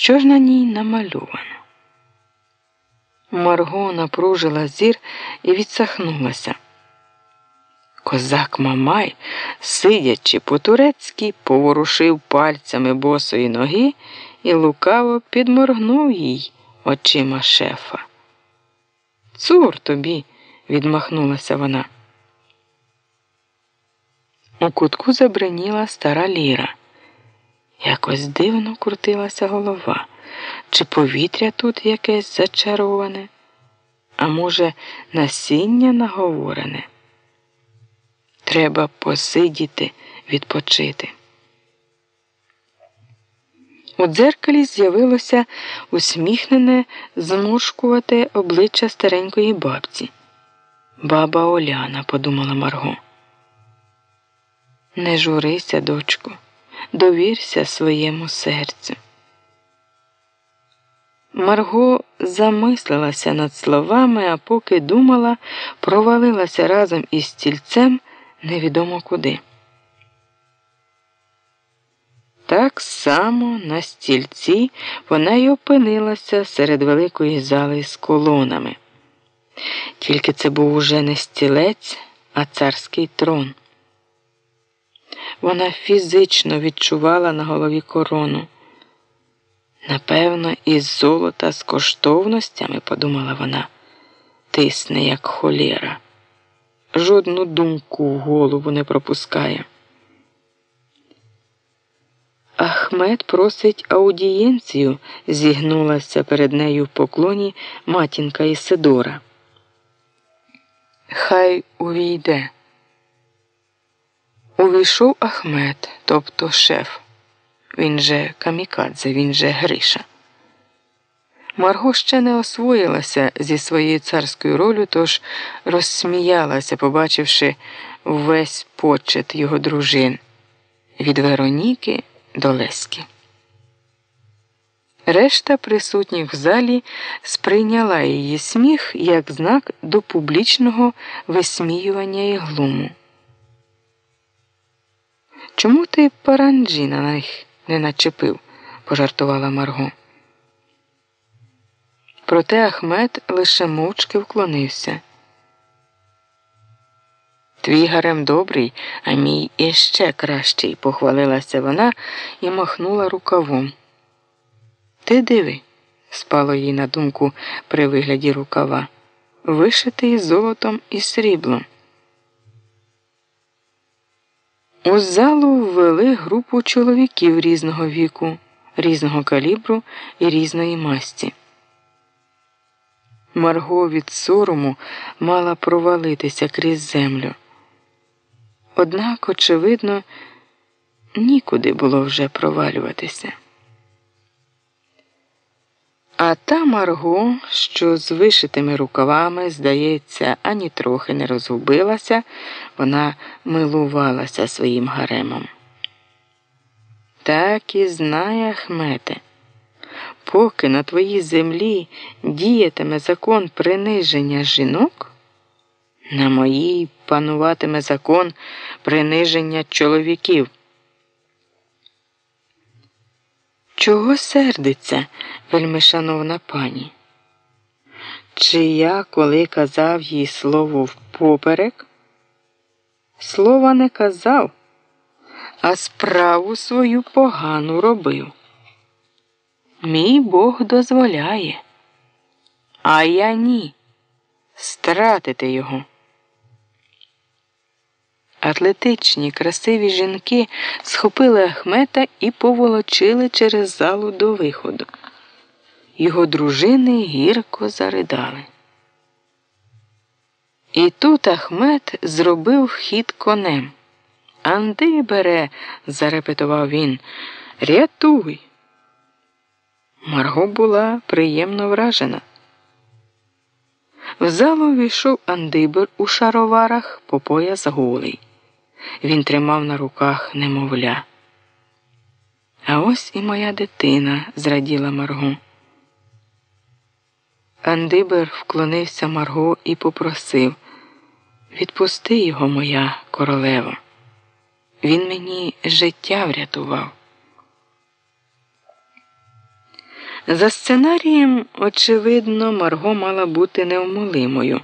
Що ж на ній намальовано? Марго напружила зір і відсахнулася. Козак Мамай, сидячи по турецьки, поворушив пальцями босої ноги і лукаво підморгнув їй очима шефа. Цур тобі, відмахнулася вона. У кутку забриніла стара ліра. Якось дивно крутилася голова, чи повітря тут якесь зачароване, а може, насіння наговорене. Треба посидіти, відпочити. У дзеркалі з'явилося усміхнене, змушкувате обличчя старенької бабці. Баба Оляна, подумала Марго. Не журися, дочку, довірся своєму серцю. Марго замислилася над словами, а поки думала, провалилася разом із стільцем невідомо куди. Так само на стільці вона й опинилася серед великої зали з колонами. Тільки це був уже не стілець, а царський трон. Вона фізично відчувала на голові корону. Напевно, із золота з коштовностями, подумала вона, тисне, як холєра. Жодну думку в голову не пропускає. Ахмед просить аудієнцію, зігнулася перед нею в поклоні матінка Ісидора. Хай увійде. Увійшов Ахмед, тобто шеф. Він же камікадзе, він же Гриша. Марго ще не освоїлася зі своєю царською ролью, тож розсміялася, побачивши весь почет його дружин від Вероніки до Леськи. Решта присутніх в залі сприйняла її сміх як знак до публічного висміювання і глуму. Чому ти паранджі на них не начепив? пожартувала Марго. Проте Ахмед лише мовчки вклонився. Твій гарем добрий, а мій іще кращий, похвалилася вона і махнула рукавом. Ти диви, спало їй на думку при вигляді рукава, вишитий золотом і сріблом. У залу ввели групу чоловіків різного віку, різного калібру і різної масті. Марго від сорому мала провалитися крізь землю. Однак, очевидно, нікуди було вже провалюватися. А та Марго, що з вишитими рукавами, здається, ані трохи не розгубилася, вона милувалася своїм гаремом. Так і знає Ахмете, поки на твоїй землі діятиме закон приниження жінок, на моїй пануватиме закон приниження чоловіків. Чого сердиться, вельмишановна пані? Чи я, коли казав їй слово впоперек? Слова не казав, а справу свою погану робив. Мій Бог дозволяє, а я ні. Стратити його. Атлетичні, красиві жінки схопили Ахмета і поволочили через залу до виходу. Його дружини гірко заридали. І тут Ахмет зробив хід конем. Анди бере, зарепетував він. Рятуй. Марго була приємно вражена. В залу війшов Андибер у шароварах по пояс голий. Він тримав на руках немовля. А ось і моя дитина, зраділа Марго. Андибер вклонився Марго і попросив Відпусти його, моя королева. Він мені життя врятував. За сценарієм, очевидно, Марго мала бути невмолимою.